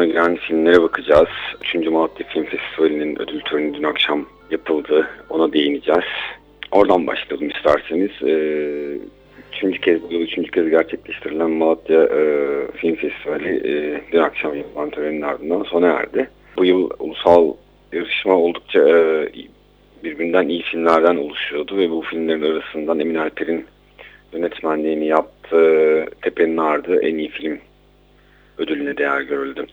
vizyona giren filmlere bakacağız. 3. Malatya Film Festivali'nin ödül töreni dün akşam yapıldı. Ona değineceğiz. Oradan başlayalım isterseniz. E, üçüncü kez, bu yıl üçüncü kez gerçekleştirilen Malatya e, Film Festivali e, dün akşam yapılan törenin ardından sona erdi. Bu yıl ulusal yarışma oldukça e, birbirinden iyi filmlerden oluşuyordu ve bu filmlerin arasından Emin Alper'in yönetmenliğini yaptığı Tepe'nin Ardı en iyi film ödülüne değer görüldü.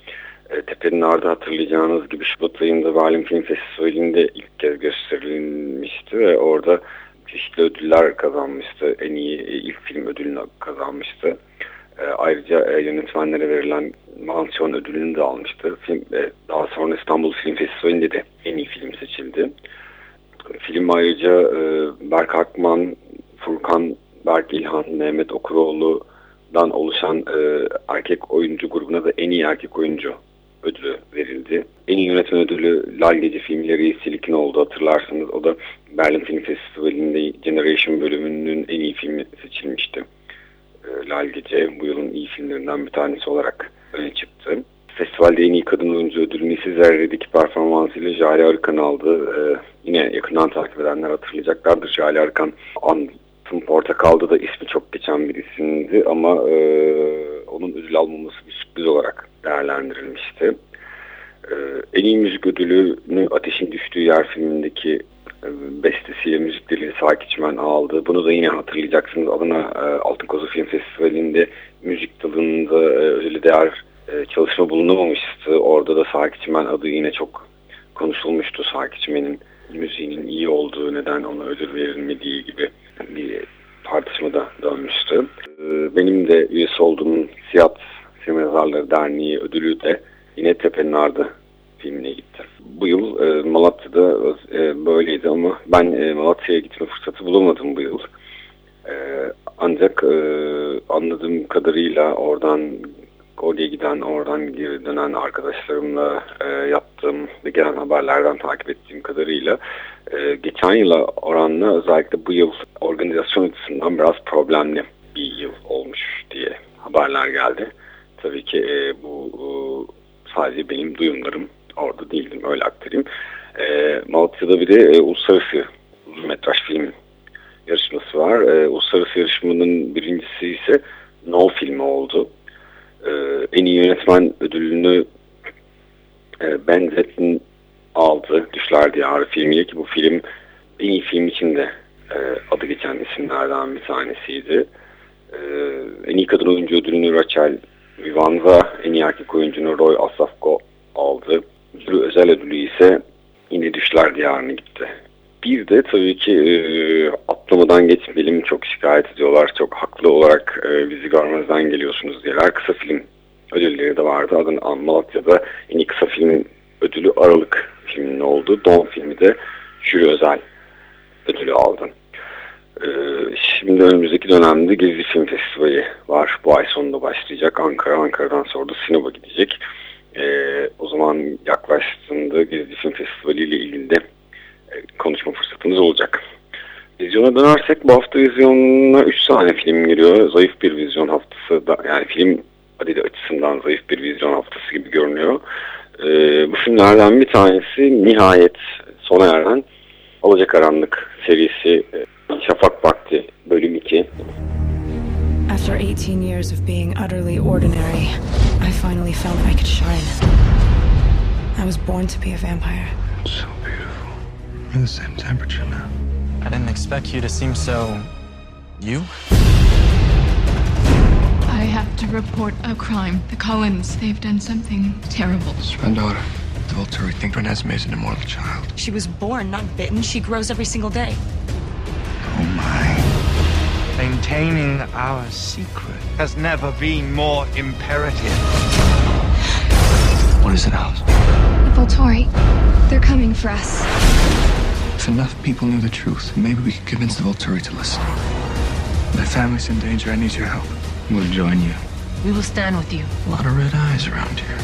E, Tepe'nin Ardı hatırlayacağınız gibi Şubat ayında Berlin Film Festivali'nde ilk kez gösterilmişti ve orada çeşitli ödüller kazanmıştı. En iyi ilk film ödülünü kazanmıştı. E, ayrıca e, yönetmenlere verilen mansiyon ödülünü de almıştı. Film, e, daha sonra İstanbul Film Festivali'nde de en iyi film seçildi. Film ayrıca e, Berk Akman, Furkan Berk İlhan, Mehmet Okuroğlu'dan oluşan e, erkek oyuncu grubuna da en iyi erkek oyuncu ödülü verildi. En iyi yönetmen ödülü Lal Gece filmleri Silik'in oldu hatırlarsınız. O da Berlin Film Festivali'nde Generation bölümünün en iyi filmi seçilmişti. E, Lal Gece bu yılın iyi filmlerinden bir tanesi olarak öne çıktı. Festivalde en iyi kadın oyuncu ödülünü Sizler'deki performansıyla Jale Arıkan aldı. Ee, yine yakından takip edenler hatırlayacaklardır. Jale Arıkan Antın Portakal'da da ismi çok geçen bir isimdi ama e, onun ödül almaması bir sürpriz olarak değerlendirilmişti. E, en iyi müzik ödülünü Ateşin Düştüğü Yer filmindeki e, bestesiyle müzikleriyle Sakiçmen aldı. Bunu da yine hatırlayacaksınız. Adına e, Altın Kozu Film Festivali'nde müzik dalında e, değer e, çalışma bulunamamıştı. Orada da Sakiçmen adı yine çok konuşulmuştu. Sakiçmen'in müziğinin iyi olduğu neden ona ödül verilmediği gibi bir tartışmada dönmüştü. E, benim de üyesi olduğum Siyat Film Yazarları Derneği ödülü de yine Tepe'nin Ardı filmine gitti. Bu yıl e, Malatya'da e, böyleydi ama ben e, Malatya'ya gitme fırsatı bulamadım bu yıl. Ancak anladığım kadarıyla oradan oraya giden, oradan geri dönen arkadaşlarımla e, yaptığım ve gelen haberlerden takip ettiğim kadarıyla e, geçen yıla oranla özellikle bu yıl organizasyon açısından biraz problemli bir yıl olmuş diye haberler geldi. Tabii ki e, bu e, sadece benim duyumlarım orada değildim öyle aktarayım. E, Malatya'da bir de e, uluslararası uzun metraj film yarışması var. E, uluslararası yarışmanın birincisi ise No filmi oldu. Ee, en iyi yönetmen ödülünü e, Ben Zettin aldı. Düşler Diyarı filmiyle ki bu film en iyi film için de e, adı geçen isimlerden bir tanesiydi. E, en iyi kadın oyuncu ödülünü Rachel Vivanza, en iyi erkek oyuncunu Roy Asafko aldı. Jüri özel ödülü ise yine Düşler Diyarı'na gitti. Bir de tabii ki e, atlamadan geçmeyelim çok şikayet ediyorlar. Çok haklı olarak e, bizi görmezden geliyorsunuz diyorlar. Kısa film ödülleri de vardı. Adın Malatya'da en iyi kısa film ödülü Aralık filminin oldu. Don filmi de jüri özel ödülü aldı. E, şimdi önümüzdeki dönemde Gezi Film Festivali var. Bu ay sonunda başlayacak. Ankara, Ankara'dan sonra da Sinop'a gidecek. E, o zaman yaklaştığında Gezi Film Festivali ile ilgili de konuşma fırsatımız olacak. Vizyona dönersek bu hafta vizyona 3 tane film giriyor. Zayıf bir vizyon haftası da yani film adedi açısından zayıf bir vizyon haftası gibi görünüyor. Ee, bu filmlerden bir tanesi nihayet sona eren Alacakaranlık serisi Şafak Vakti bölüm 2. After 18 years of being utterly ordinary, I finally felt I could shine. I was born to be a vampire. So beautiful. We're the same temperature now. I didn't expect you to seem so. you? I have to report a crime. The Collins, they've done something terrible. It's my daughter. The Volturi think Renesmee is an immortal child. She was born, not bitten. She grows every single day. Oh my. Maintaining our secret has never been more imperative. What is it, Alice? The Volturi. They're coming for us. If enough people knew the truth, maybe we could convince the Volturi to listen. My family's in danger. I need your help. We'll join you. We will stand with you. A lot of red eyes around here.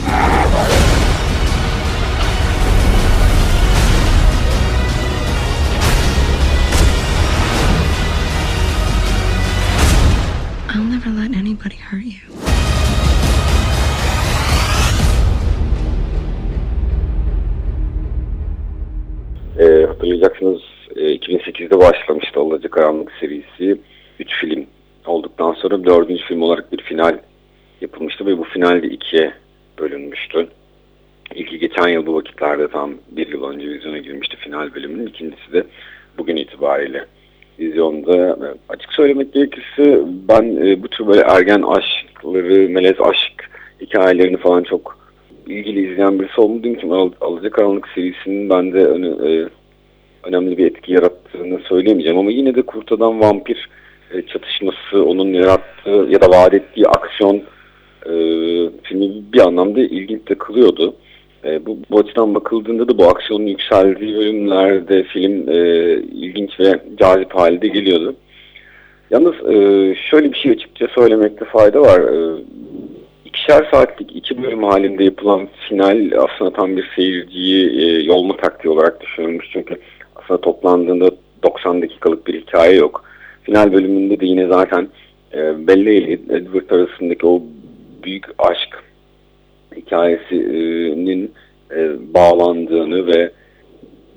I'll never let anybody hurt you. Dördüncü film olarak bir final yapılmıştı ve bu finalde ikiye bölünmüştü. İlki geçen yıl bu vakitlerde tam bir yıl önce vizyona girmişti final bölümünün. İkincisi de bugün itibariyle vizyonda. Açık söylemek gerekirse ben e, bu tür böyle ergen aşkları, melez aşk hikayelerini falan çok ilgili izleyen birisi olmadığım için Al Alacakaranlık serisinin bende e, önemli bir etki yarattığını söyleyemeyeceğim ama yine de kurt adam vampir çatışması, onun yarattığı ya da vaat ettiği aksiyon e, filmi bir anlamda ilginç de kılıyordu. E, bu, bu açıdan bakıldığında da bu aksiyonun yükseldiği bölümlerde film e, ilginç ve cazip halde geliyordu. Yalnız e, şöyle bir şey açıkça söylemekte fayda var. E, ikişer saatlik iki bölüm halinde yapılan final aslında tam bir seyirciyi e, yolma taktiği olarak düşünülmüş. Çünkü aslında toplandığında 90 dakikalık bir hikaye yok. Final bölümünde de yine zaten e, Bella ile Edward arasındaki o büyük aşk hikayesinin e, bağlandığını ve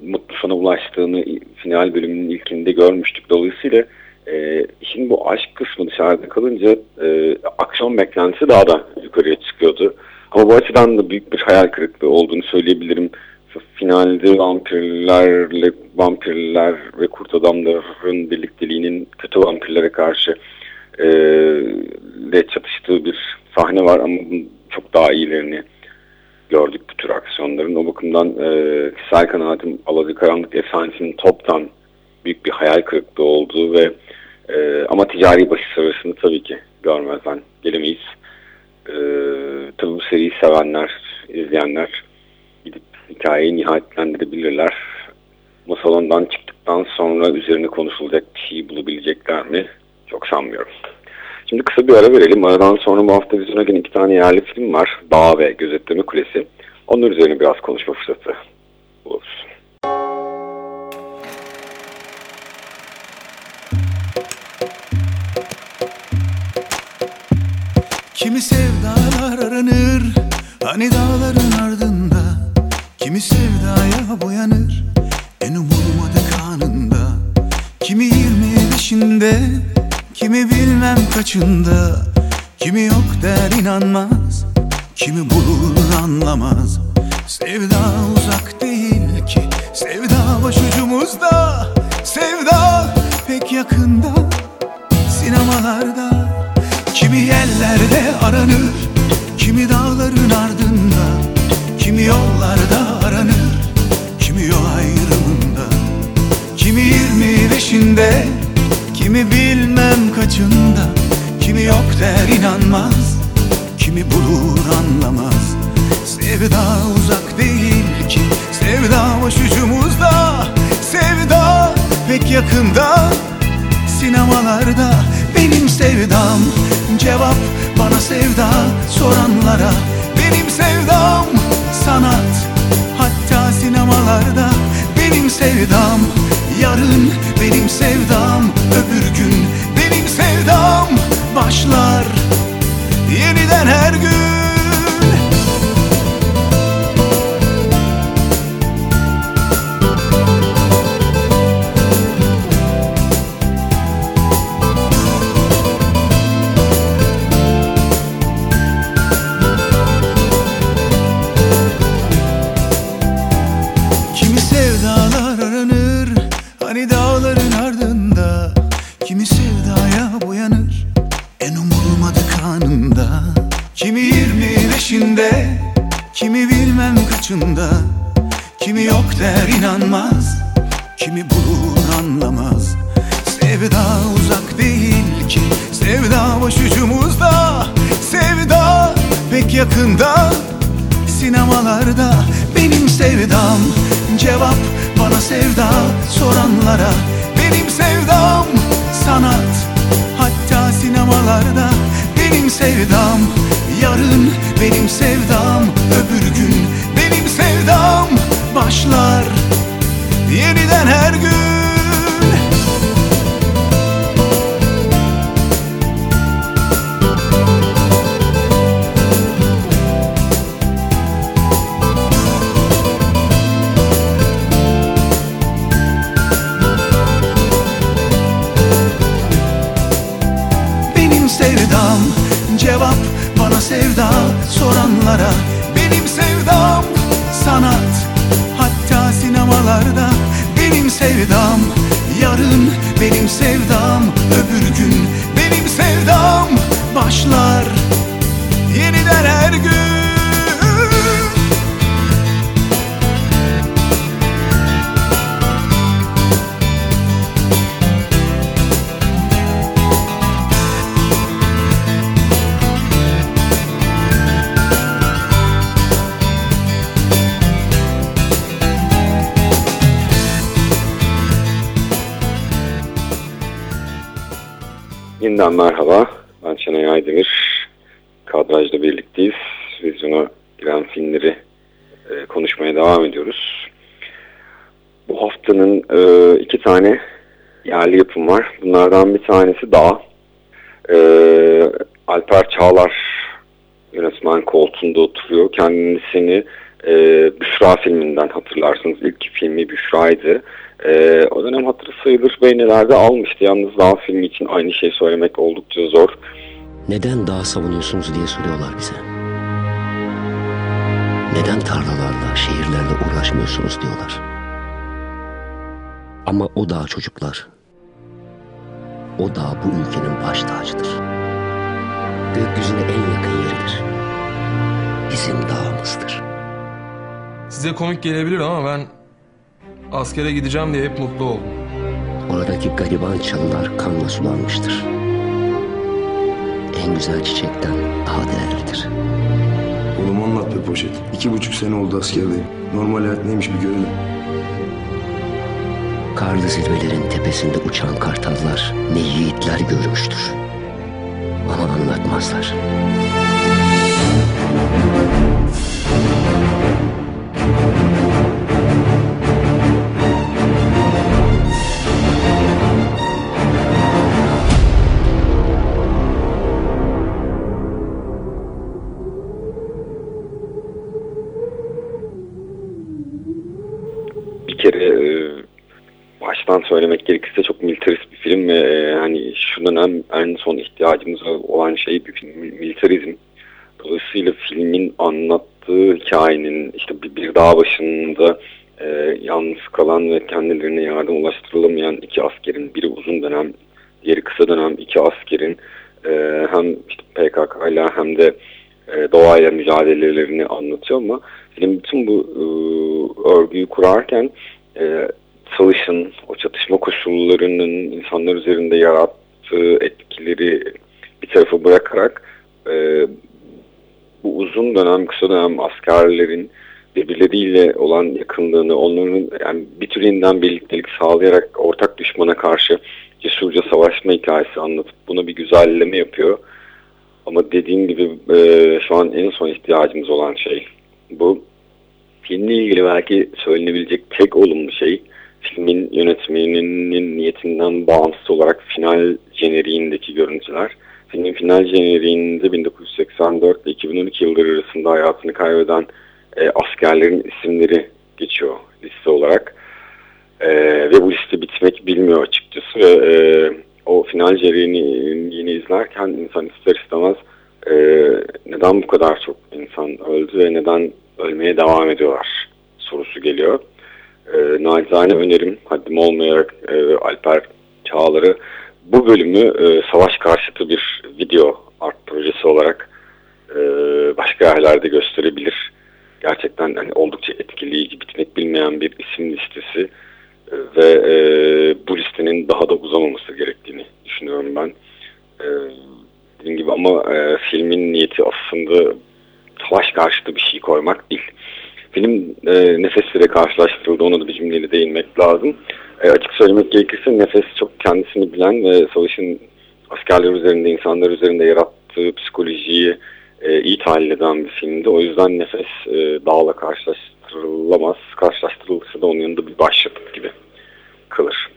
mutlu sona ulaştığını final bölümünün ilkinde görmüştük. Dolayısıyla e, işin bu aşk kısmı dışarıda kalınca e, aksiyon beklentisi daha da yukarıya çıkıyordu. Ama bu açıdan da büyük bir hayal kırıklığı olduğunu söyleyebilirim. Finalde vampirlerle vampirler ve kurt adamların birlikteliğinin kötü vampirlere karşı e, de çatıştığı bir sahne var ama çok daha iyilerini gördük bu tür aksiyonların. O bakımdan e, kişisel kanaatim Alacakaranlık efsanesinin toptan büyük bir hayal kırıklığı olduğu ve e, ama ticari başarısını tabii ki görmezden gelemeyiz. E, tabii bu seriyi sevenler, izleyenler hikayeyi nihayetlendirebilirler. Ama salondan çıktıktan sonra üzerine konuşulacak bir şey bulabilecekler mi? Çok sanmıyorum. Şimdi kısa bir ara verelim. Aradan sonra bu hafta vizyona gelen iki tane yerli film var. Dağ ve Gözetleme Kulesi. Onlar üzerine biraz konuşma fırsatı buluruz. Kimi sevdalar aranır Hani dağların ardında Kimi sevdaya boyanır En umulmadık anında. Kimi yirmi beşinde Kimi bilmem kaçında. Kimi yok der inanmaz Kimi bulur anlamaz. Sevda uzak değil ki Sevda başucumuzda. Sevda pek yakında Sinemalarda. Kimi yerlerde aranır Kimi dağların ardında. Kimi yollarda beşinde Kimi bilmem kaçında Kimi yok der inanmaz Kimi bulur anlamaz. Sevda uzak değil ki Sevda başucumuzda. Sevda pek yakında Sinemalarda benim sevdam. Cevap bana sevda soranlara Benim sevdam sanat. Hatta sinemalarda benim sevdam Yarın benim sevdam Öbür gün benim sevdam Başlar. Yeniden her gün beşinde Kimi bilmem kaçında Kimi yok der inanmaz Kimi bulur anlamaz. Sevda uzak değil ki Sevda başucumuzda. Sevda pek yakında Sinemalarda benim sevdam. Cevap bana sevda soranlara Benim sevdam sanat. Hatta sinemalarda benim sevdam Yarın benim sevdam Öbür gün benim sevdam Başlar. Yeniden her gün Yeniden merhaba. Ben Şenay Aydemir. Kadrajda birlikteyiz. Vizyona giren filmleri e, konuşmaya devam ediyoruz. Bu haftanın e, iki tane yerli yapım var. Bunlardan bir tanesi Dağ. E, Alper Çağlar yönetmen koltuğunda oturuyor. Kendisini e, Büşra filminden hatırlarsınız. İlk filmi Büşra'ydı. Ee, o dönem hatırı sayılır beğenilerde almıştı. Yalnız daha filmi için aynı şey söylemek oldukça zor. Neden dağ savunuyorsunuz diye soruyorlar bize. Neden tarlalarla, şehirlerle uğraşmıyorsunuz diyorlar. Ama o dağ çocuklar. O dağ bu ülkenin baş tacıdır. Gökyüzüne en yakın yeridir. Bizim dağımızdır. Size komik gelebilir ama ben askere gideceğim diye hep mutlu oldum. Oradaki gariban çalılar kanla sulanmıştır. En güzel çiçekten daha değerlidir. Oğlum anlat be poşet. İki buçuk sene oldu askerdeyim. Normal hayat neymiş bir görelim. Karlı zirvelerin tepesinde uçan kartallar ne yiğitler görmüştür. Ama anlatmazlar. Bir kere e, baştan söylemek gerekirse çok militarist bir film ve e, hani şu dönem en son ihtiyacımız olan şey bir militarizm. Dolayısıyla filmin anlattığı hikayenin işte bir, bir dağ başında e, yalnız kalan ve kendilerine yardım ulaştırılamayan iki askerin biri uzun dönem diğeri kısa dönem iki askerin e, hem işte PKK ile hem de e, doğayla mücadelelerini anlatıyor ama film bütün bu e, örgüyü kurarken e, savaşın, o çatışma koşullarının insanlar üzerinde yarattığı etkileri bir tarafa bırakarak e, bu uzun dönem, kısa dönem askerlerin birbirleriyle olan yakınlığını, onların yani bir tür yeniden birliktelik sağlayarak ortak düşmana karşı cesurca savaşma hikayesi anlatıp buna bir güzelleme yapıyor. Ama dediğim gibi e, şu an en son ihtiyacımız olan şey bu. Filmle ilgili belki söylenebilecek tek olumlu şey filmin yönetmeninin niyetinden bağımsız olarak final jeneriğindeki görüntüler. Filmin final jeneriğinde 1984 ile 2012 yılları arasında hayatını kaybeden e, askerlerin isimleri geçiyor liste olarak. E, ve bu liste bitmek bilmiyor açıkçası ve e, o final jeneriğini izlerken insan ister istemez e, neden bu kadar çok insan öldü ve neden ölmeye devam ediyorlar sorusu geliyor. E, nacizane önerim haddim olmayarak e, Alper Çağlar'ı bu bölümü e, savaş karşıtı bir video art projesi olarak e, başka yerlerde gösterebilir. Gerçekten hani oldukça etkileyici, bitmek bilmeyen bir isim listesi e, ve e, bu listenin daha da uzamaması gerektiğini düşünüyorum ben. E, ama e, filmin niyeti aslında savaş karşıtı bir şey koymak değil. Film e, nefesiyle karşılaştırıldı. Ona da bir cümleyle değinmek lazım. E, açık söylemek gerekirse nefes çok kendisini bilen ve savaşın askerler üzerinde, insanlar üzerinde yarattığı psikolojiyi e, iyi tahlil eden bir filmdi. O yüzden nefes e, dağla karşılaştırılamaz. Karşılaştırılırsa da onun yanında bir başyapıt gibi kalır.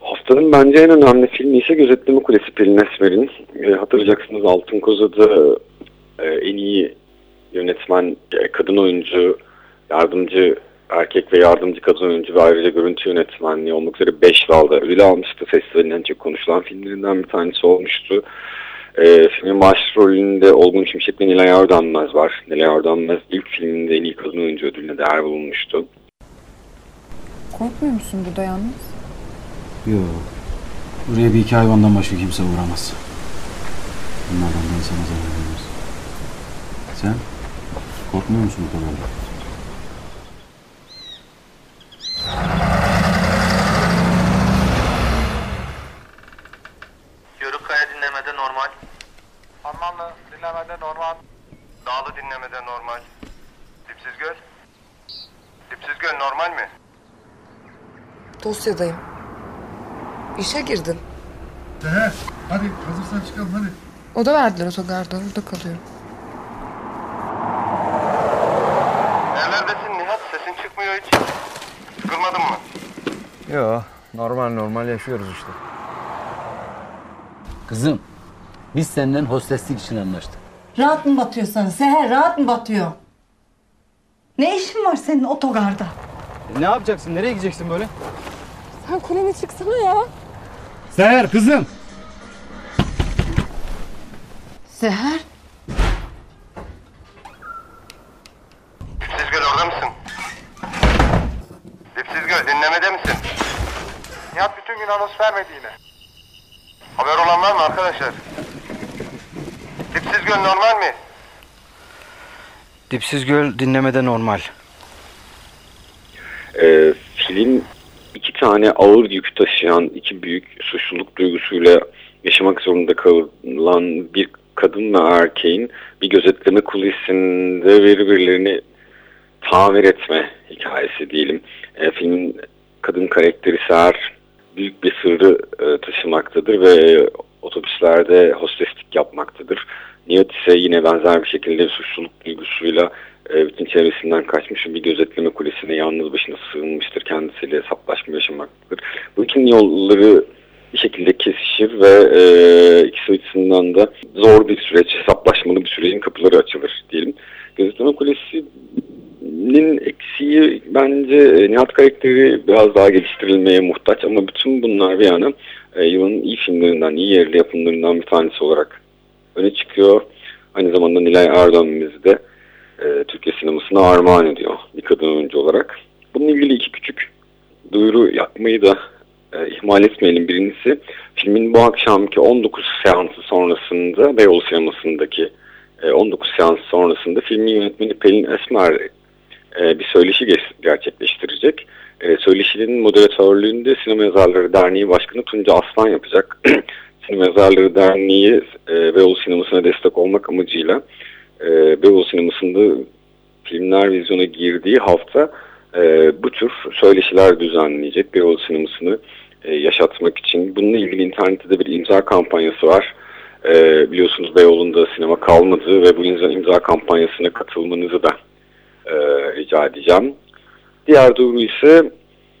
Haftanın bence en önemli filmi ise Gözetleme Kulesi Pelin Esmer'in. E, hatırlayacaksınız Altın Koza'da e, en iyi yönetmen, e, kadın oyuncu, yardımcı erkek ve yardımcı kadın oyuncu ve ayrıca görüntü yönetmenliği olmak üzere 5 dalda ödül almıştı. Festivalin en çok konuşulan filmlerinden bir tanesi olmuştu. E, filmin başrolünde Olgun Şimşek ve Nilay Ardanmaz var. Nilay Ardanmaz ilk filminde en iyi kadın oyuncu ödülüne değer bulunmuştu. Korkmuyor musun burada yalnız? Yok. Buraya bir iki hayvandan başka kimse uğramaz. Bunlardan da insana zarar vermez. Sen? Korkmuyor musun bu kadar? Yörükkaya dinlemede normal. Harmanlı dinlemede normal. Dağlı dinlemede normal. Dipsiz göl. Dipsiz göl normal mi? Dosyadayım. İşe girdim. Seher hadi hazırsan çıkalım hadi. Oda verdiler otogarda. Orada kalıyorum. Nerelerdesin Nihat? Sesin çıkmıyor hiç. Sıkılmadın mı? Yo, normal normal yaşıyoruz işte. Kızım, biz senden hosteslik için anlaştık. Rahat mı batıyor sana Seher rahat mı batıyor? Ne işin var senin otogarda? E, ne yapacaksın? Nereye gideceksin böyle? Sen kuleme çıksana ya. Seher kızım. Seher Dipsiz göl orada mısın? Dipsiz göl dinlemede misin? Nihat bütün gün anons vermedi yine. Haber olan var mı arkadaşlar? Dipsiz göl normal mi? Dipsiz göl dinlemede normal. E, film iki tane ağır yük taşıyan iki büyük suçluluk duygusuyla yaşamak zorunda kalan bir kadın ve erkeğin bir gözetleme kulisinde birbirlerini tamir etme hikayesi diyelim. E, filmin kadın karakteri Seher büyük bir sırrı e, taşımaktadır ve otobüslerde hosteslik yapmaktadır. Nihat ise yine benzer bir şekilde suçluluk duygusuyla e, bütün çevresinden kaçmış bir gözetleme kulesine yalnız başına sığınmıştır. Kendisiyle hesaplaşma yaşamaktadır. Bu iki yolları bir şekilde kesişir ve e, ikisi açısından da zor bir süreç, hesaplaşmalı bir sürecin kapıları açılır diyelim. Gözetleme Kulesi'nin eksiği bence e, Nihat karakteri biraz daha geliştirilmeye muhtaç ama bütün bunlar bir yana e, yılın iyi filmlerinden, iyi yerli yapımlarından bir tanesi olarak öne çıkıyor. Aynı zamanda Nilay Erdem'imiz de e, Türkiye sinemasına armağan ediyor bir kadın oyuncu olarak. Bununla ilgili iki küçük duyuru yapmayı da e, ihmal etmeyelim. Birincisi filmin bu akşamki 19 seansı sonrasında Beyoğlu sinemasındaki e, 19 seans sonrasında filmin yönetmeni Pelin Esmer e, bir söyleşi gerçekleştirecek. E, söyleşinin moderatörlüğünde Sinema Yazarları Derneği Başkanı Tunca Aslan yapacak. Sinema Derneği e, Beyoğlu sinemasına destek olmak amacıyla e, Beyoğlu sinemasında filmler vizyona girdiği hafta e, bu tür söyleşiler düzenleyecek Beyoğlu sinemasını e, yaşatmak için. Bununla ilgili internette de bir imza kampanyası var. E, biliyorsunuz Beyoğlu'nda sinema kalmadı ve bu imza, imza kampanyasına katılmanızı da e, rica edeceğim. Diğer duyuru ise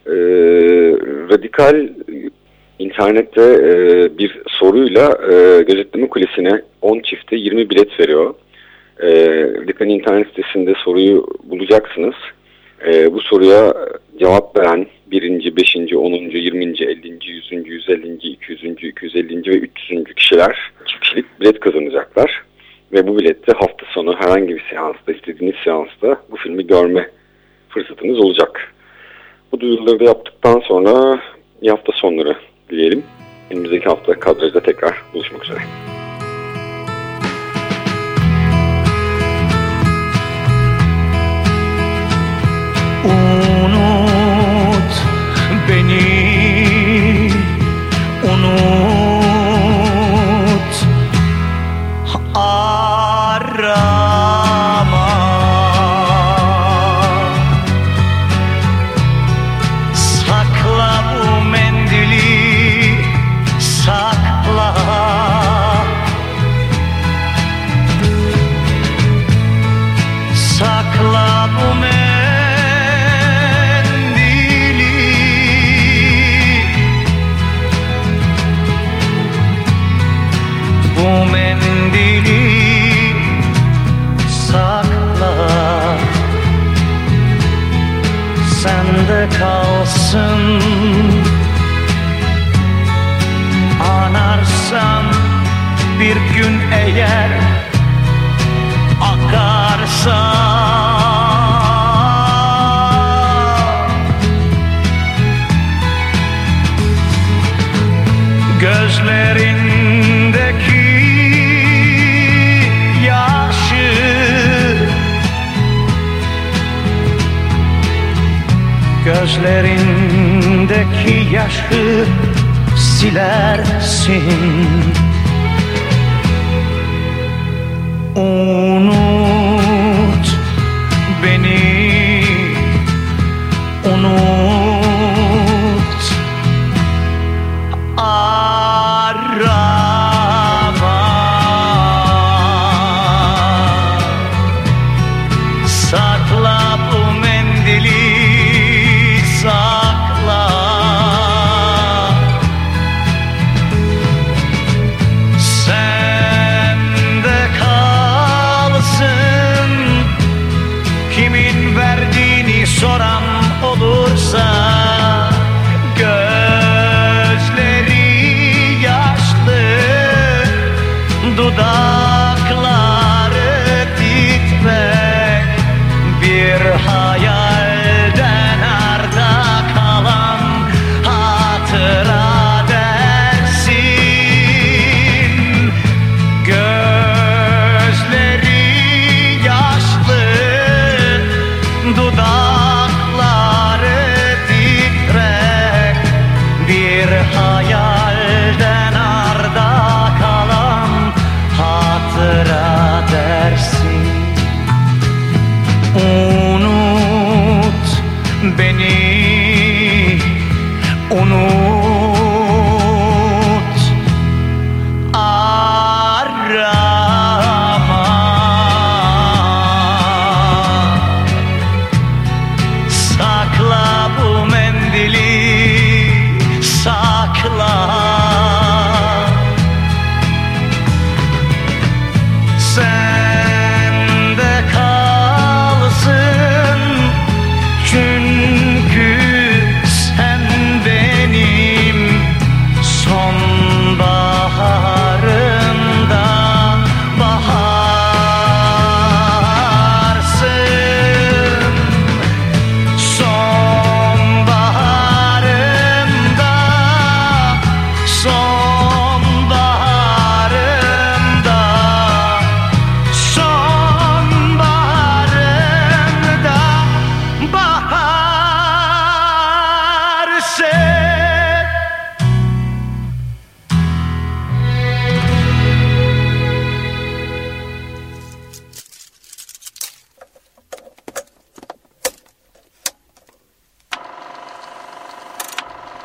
e, radikal internette e, bir soruyla e, gözetleme kulesine 10 çifte 20 bilet veriyor. E, Radikal internet sitesinde soruyu bulacaksınız. E, bu soruya cevap veren birinci, beşinci, onuncu, yirminci, ellinci, yüzüncü, yüz ellinci, iki yüzüncü, iki yüz ellinci ve üç yüzüncü kişiler çift kişilik bilet kazanacaklar. Ve bu bilette hafta sonu herhangi bir seansta, istediğiniz seansta bu filmi görme fırsatınız olacak. Bu duyuruları da yaptıktan sonra hafta sonları dileyelim. Önümüzdeki hafta kadrajda tekrar buluşmak üzere. Bu mendili. Bu mendili sakla. Kalsın. Anarsam bir gün eğer akarsa Gözlerindeki yaşı silersin. Unut beni.